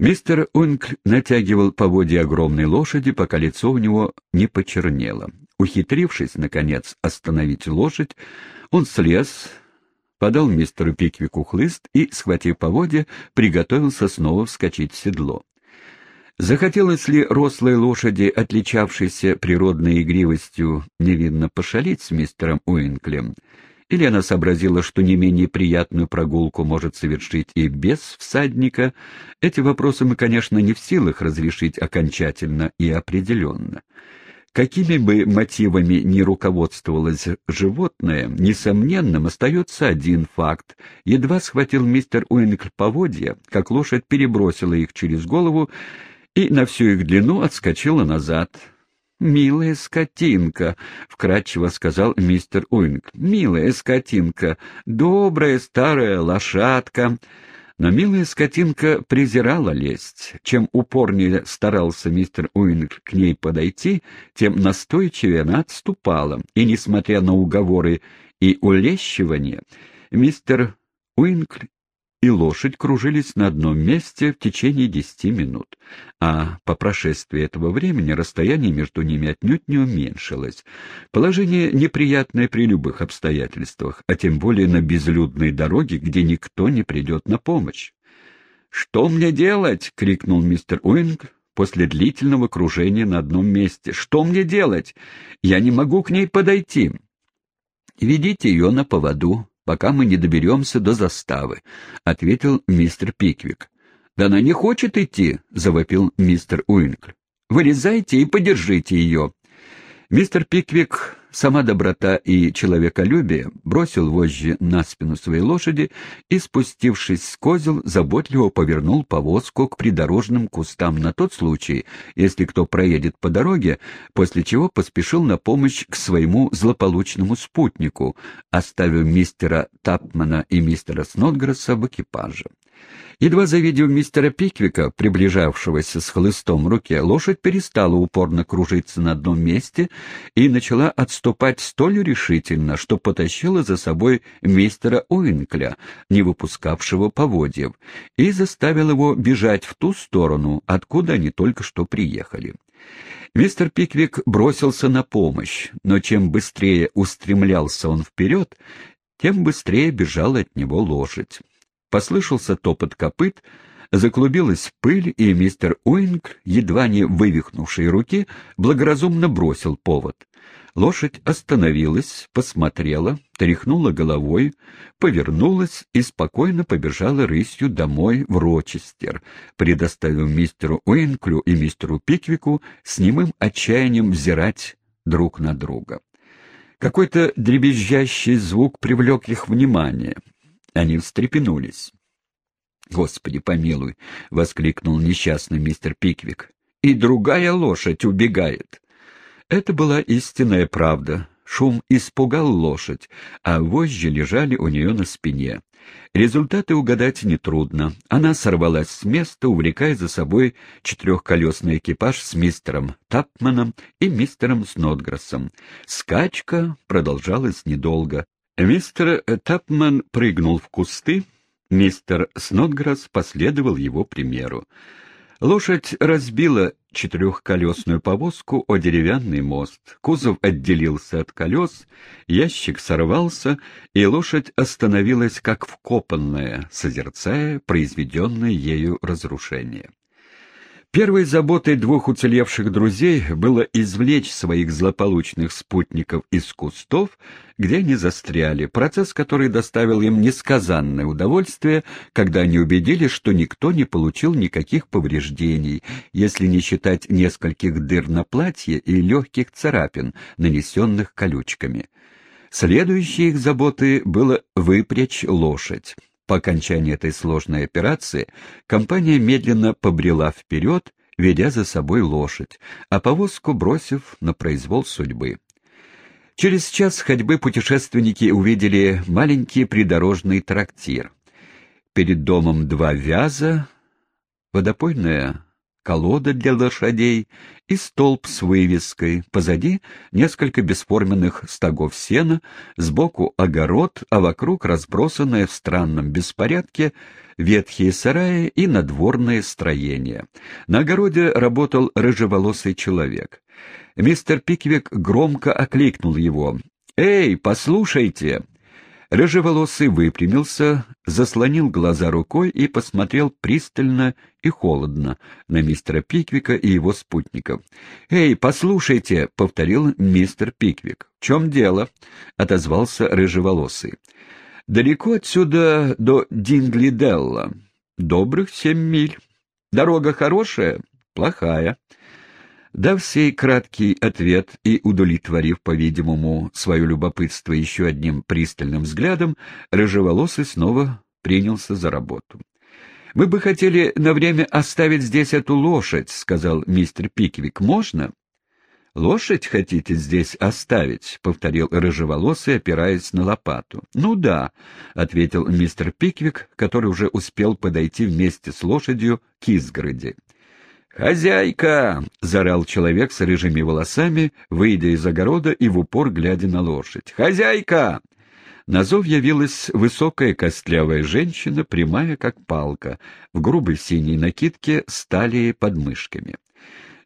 Мистер Уинкль натягивал поводья огромной лошади, пока лицо у него не почернело. Ухитрившись, наконец, остановить лошадь, он слез, подал мистеру Пиквику хлыст и, схватив поводья, приготовился снова вскочить в седло. Захотелось ли рослой лошади, отличавшейся природной игривостью, невинно пошалить с мистером Уинклем? Или она сообразила, что не менее приятную прогулку может совершить и без всадника? Эти вопросы мы, конечно, не в силах разрешить окончательно и определенно. Какими бы мотивами ни руководствовалось животное, несомненным остается один факт. Едва схватил мистер Уинкл поводья, как лошадь перебросила их через голову и на всю их длину отскочила назад. «Милая скотинка», — вкратчиво сказал мистер Уинг. «Милая скотинка, добрая старая лошадка». Но милая скотинка презирала лесть. Чем упорнее старался мистер Уинг к ней подойти, тем настойчивее она отступала. И, несмотря на уговоры и улещивание, мистер Уинг и лошадь кружились на одном месте в течение десяти минут, а по прошествии этого времени расстояние между ними отнюдь не уменьшилось. Положение неприятное при любых обстоятельствах, а тем более на безлюдной дороге, где никто не придет на помощь. «Что мне делать?» — крикнул мистер Уинг после длительного кружения на одном месте. «Что мне делать? Я не могу к ней подойти». «Ведите ее на поводу», пока мы не доберемся до заставы», — ответил мистер Пиквик. «Да она не хочет идти», — завопил мистер Уинкль. «Вылезайте и подержите ее». Мистер Пиквик, сама доброта и человеколюбие, бросил вожжи на спину своей лошади и, спустившись с козел, заботливо повернул повозку к придорожным кустам на тот случай, если кто проедет по дороге, после чего поспешил на помощь к своему злополучному спутнику, оставив мистера Тапмана и мистера Снотгресса в экипаже. Едва завидев мистера Пиквика, приближавшегося с хлыстом в руке, лошадь перестала упорно кружиться на одном месте и начала отступать столь решительно, что потащила за собой мистера Уинкля, не выпускавшего поводьев, и заставила его бежать в ту сторону, откуда они только что приехали. Мистер Пиквик бросился на помощь, но чем быстрее устремлялся он вперед, тем быстрее бежала от него лошадь. Послышался топот копыт, заклубилась пыль, и мистер Уинг, едва не вывихнувший руки, благоразумно бросил повод. Лошадь остановилась, посмотрела, тряхнула головой, повернулась и спокойно побежала рысью домой в Рочестер, предоставив мистеру Уинклю и мистеру Пиквику с немым отчаянием взирать друг на друга. Какой-то дребезжащий звук привлек их внимание — они встрепенулись. «Господи помилуй!» — воскликнул несчастный мистер Пиквик. «И другая лошадь убегает!» Это была истинная правда. Шум испугал лошадь, а вожжи лежали у нее на спине. Результаты угадать нетрудно. Она сорвалась с места, увлекая за собой четырехколесный экипаж с мистером Тапманом и мистером Снотграссом. Скачка продолжалась недолго. Мистер Тапман прыгнул в кусты, мистер Снотграсс последовал его примеру. Лошадь разбила четырехколесную повозку о деревянный мост. Кузов отделился от колес, ящик сорвался, и лошадь остановилась как вкопанная, созерцая произведенное ею разрушение. Первой заботой двух уцелевших друзей было извлечь своих злополучных спутников из кустов, где они застряли, процесс, который доставил им несказанное удовольствие, когда они убедились, что никто не получил никаких повреждений, если не считать нескольких дыр на платье и легких царапин, нанесенных колючками. Следующей их заботой было выпрячь лошадь. По окончании этой сложной операции компания медленно побрела вперед, ведя за собой лошадь, а повозку бросив на произвол судьбы. Через час ходьбы путешественники увидели маленький придорожный трактир. Перед домом два вяза, водопойная колода для лошадей и столб с вывеской. Позади несколько бесформенных стогов сена, сбоку огород, а вокруг разбросанное в странном беспорядке ветхие сараи и надворные строения. На огороде работал рыжеволосый человек. Мистер Пиквик громко окликнул его. «Эй, послушайте!» Рыжеволосый выпрямился, заслонил глаза рукой и посмотрел пристально и холодно на мистера Пиквика и его спутников. «Эй, послушайте!» — повторил мистер Пиквик. «В чем дело?» — отозвался Рыжеволосый. «Далеко отсюда до Динглиделла. Добрых семь миль. Дорога хорошая? Плохая. Дав сей краткий ответ и удовлетворив, по-видимому, свое любопытство еще одним пристальным взглядом, рыжеволосый снова принялся за работу. «Мы бы хотели на время оставить здесь эту лошадь», — сказал мистер Пиквик. «Можно?» «Лошадь хотите здесь оставить?» — повторил рыжеволосый, опираясь на лопату. «Ну да», — ответил мистер Пиквик, который уже успел подойти вместе с лошадью к изгороди. «Хозяйка!» — зарал человек с рыжими волосами, выйдя из огорода и в упор глядя на лошадь. «Хозяйка!» На зов явилась высокая костлявая женщина, прямая как палка, в грубой синей накидке с талией под мышками.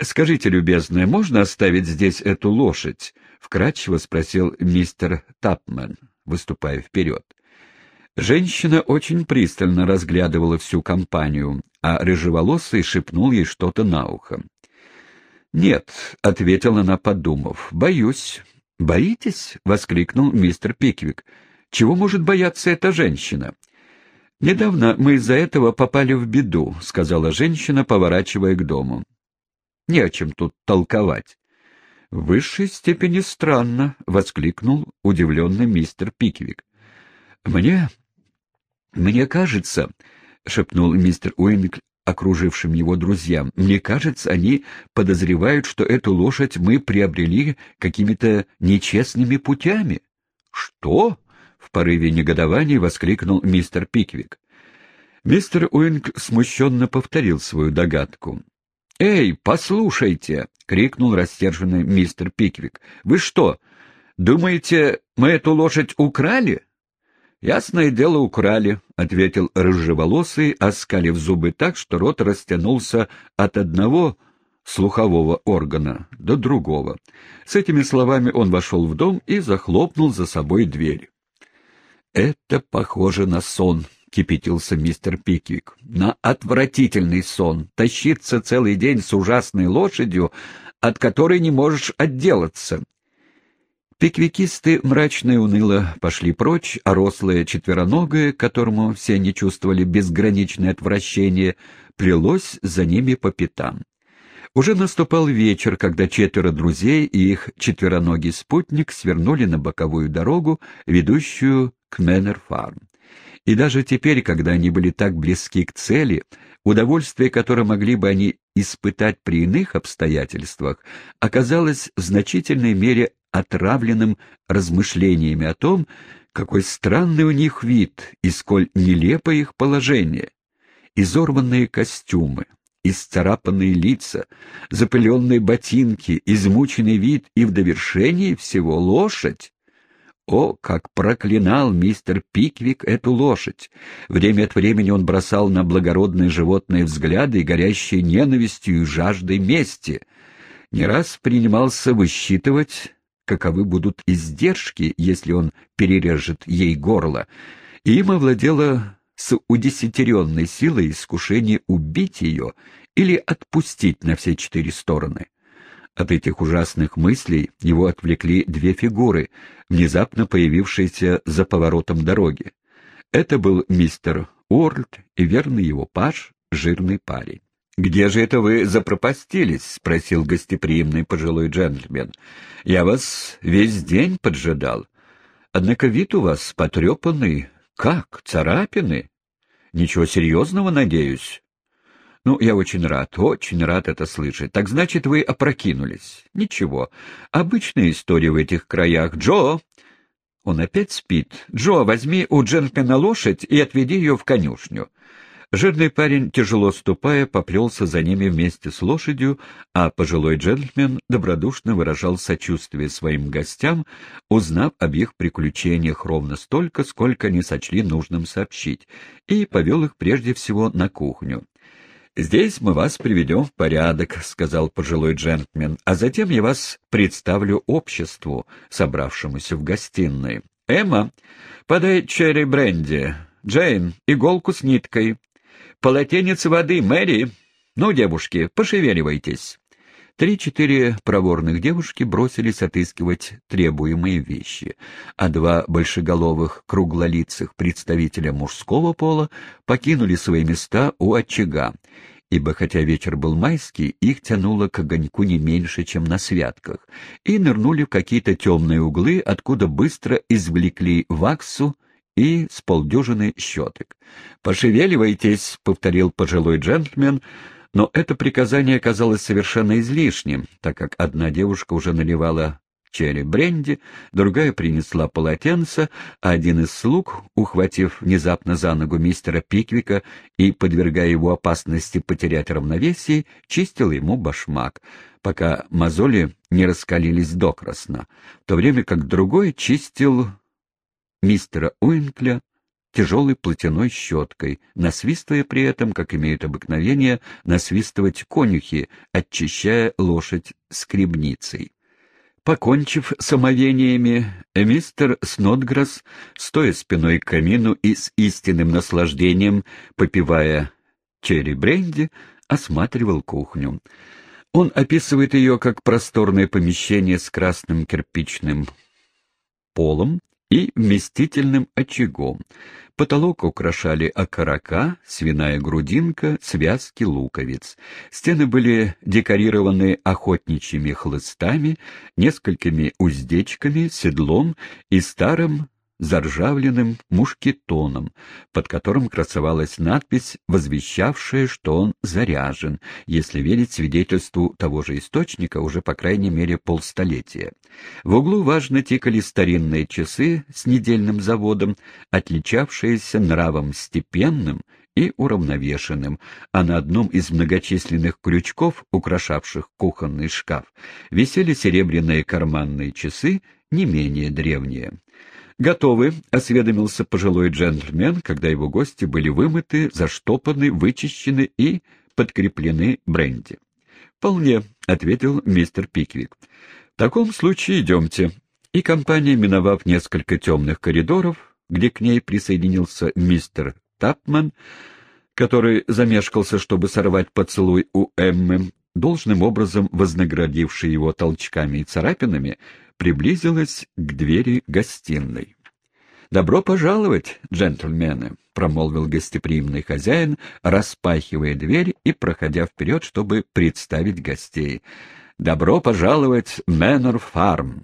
«Скажите, любезная, можно оставить здесь эту лошадь?» — вкратчиво спросил мистер Тапмен, выступая вперед. Женщина очень пристально разглядывала всю компанию, а рыжеволосый шепнул ей что-то на ухо. «Нет», — ответила она, подумав, — «боюсь». «Боитесь?» — воскликнул мистер Пиквик. «Чего может бояться эта женщина?» «Недавно мы из-за этого попали в беду», — сказала женщина, поворачивая к дому. «Не о чем тут толковать». «В высшей степени странно», — воскликнул удивленный мистер Пиквик. «Мне «Мне кажется», — шепнул мистер Уинг окружившим его друзьям, «мне кажется, они подозревают, что эту лошадь мы приобрели какими-то нечестными путями». «Что?» — в порыве негодования воскликнул мистер Пиквик. Мистер Уинг смущенно повторил свою догадку. «Эй, послушайте!» — крикнул растерженный мистер Пиквик. «Вы что, думаете, мы эту лошадь украли?» «Ясное дело, украли», — ответил рыжеволосый, оскалив зубы так, что рот растянулся от одного слухового органа до другого. С этими словами он вошел в дом и захлопнул за собой дверь. «Это похоже на сон», — кипятился мистер Пиквик. «На отвратительный сон. Тащиться целый день с ужасной лошадью, от которой не можешь отделаться. Пиквикисты мрачно и уныло пошли прочь, а рослое четвероногое, которому все они чувствовали безграничное отвращение, плелось за ними по пятам. Уже наступал вечер, когда четверо друзей и их четвероногий спутник свернули на боковую дорогу, ведущую к Мэннер-фарм. И даже теперь, когда они были так близки к цели, удовольствие, которое могли бы они испытать при иных обстоятельствах, оказалось в значительной мере отравленным размышлениями о том, какой странный у них вид и сколь нелепо их положение. Изорванные костюмы, исцарапанные лица, запыленные ботинки, измученный вид и в довершении всего лошадь. О, как проклинал мистер Пиквик эту лошадь! Время от времени он бросал на благородные животные взгляды, горящие ненавистью и жаждой мести. Не раз принимался высчитывать, каковы будут издержки, если он перережет ей горло, и им овладело с удесятеренной силой искушение убить ее или отпустить на все четыре стороны. От этих ужасных мыслей его отвлекли две фигуры, внезапно появившиеся за поворотом дороги. Это был мистер Уорлд и верный его паж, жирный парень. «Где же это вы запропастились?» — спросил гостеприимный пожилой джентльмен. «Я вас весь день поджидал. Однако вид у вас потрепанный. Как? Царапины? Ничего серьезного, надеюсь?» «Ну, я очень рад, очень рад это слышать. Так значит, вы опрокинулись?» «Ничего. Обычная история в этих краях. Джо!» «Он опять спит. Джо, возьми у джентльмена лошадь и отведи ее в конюшню». Жирный парень, тяжело ступая, поплелся за ними вместе с лошадью, а пожилой джентльмен добродушно выражал сочувствие своим гостям, узнав об их приключениях ровно столько, сколько они сочли нужным сообщить, и повел их прежде всего на кухню. «Здесь мы вас приведем в порядок», — сказал пожилой джентльмен, «а затем я вас представлю обществу, собравшемуся в гостиной. Эмма, подай черри бренди. Джейн, иголку с ниткой. «Полотенец воды, Мэри! Ну, девушки, пошевеливайтесь!» Три-четыре проворных девушки бросились отыскивать требуемые вещи, а два большеголовых круглолицых представителя мужского пола покинули свои места у очага, ибо хотя вечер был майский, их тянуло к огоньку не меньше, чем на святках, и нырнули в какие-то темные углы, откуда быстро извлекли ваксу и с полдюжины щеток. «Пошевеливайтесь», — повторил пожилой джентльмен, но это приказание оказалось совершенно излишним, так как одна девушка уже наливала черри бренди, другая принесла полотенце, а один из слуг, ухватив внезапно за ногу мистера Пиквика и подвергая его опасности потерять равновесие, чистил ему башмак, пока мозоли не раскалились докрасно, в то время как другой чистил мистера Уинкля тяжелой платяной щеткой, насвистывая при этом, как имеют обыкновение, насвистывать конюхи, очищая лошадь скребницей. Покончив с омовениями, мистер Снотграсс, стоя спиной к камину и с истинным наслаждением, попивая черри бренди, осматривал кухню. Он описывает ее как просторное помещение с красным кирпичным полом, и вместительным очагом. Потолок украшали окорока, свиная грудинка, связки луковиц. Стены были декорированы охотничьими хлыстами, несколькими уздечками, седлом и старым заржавленным мушкетоном, под которым красовалась надпись, возвещавшая, что он заряжен, если верить свидетельству того же источника уже по крайней мере полстолетия. В углу важно тикали старинные часы с недельным заводом, отличавшиеся нравом степенным и уравновешенным, а на одном из многочисленных крючков, украшавших кухонный шкаф, висели серебряные карманные часы, не менее древние. «Готовы», — осведомился пожилой джентльмен, когда его гости были вымыты, заштопаны, вычищены и подкреплены бренди. «Вполне», — ответил мистер Пиквик. «В таком случае идемте». И компания, миновав несколько темных коридоров, где к ней присоединился мистер Тапман, который замешкался, чтобы сорвать поцелуй у Эммы, должным образом вознаградивший его толчками и царапинами, приблизилась к двери гостиной. «Добро пожаловать, джентльмены!» — промолвил гостеприимный хозяин, распахивая дверь и проходя вперед, чтобы представить гостей. «Добро пожаловать в Мэннер Фарм!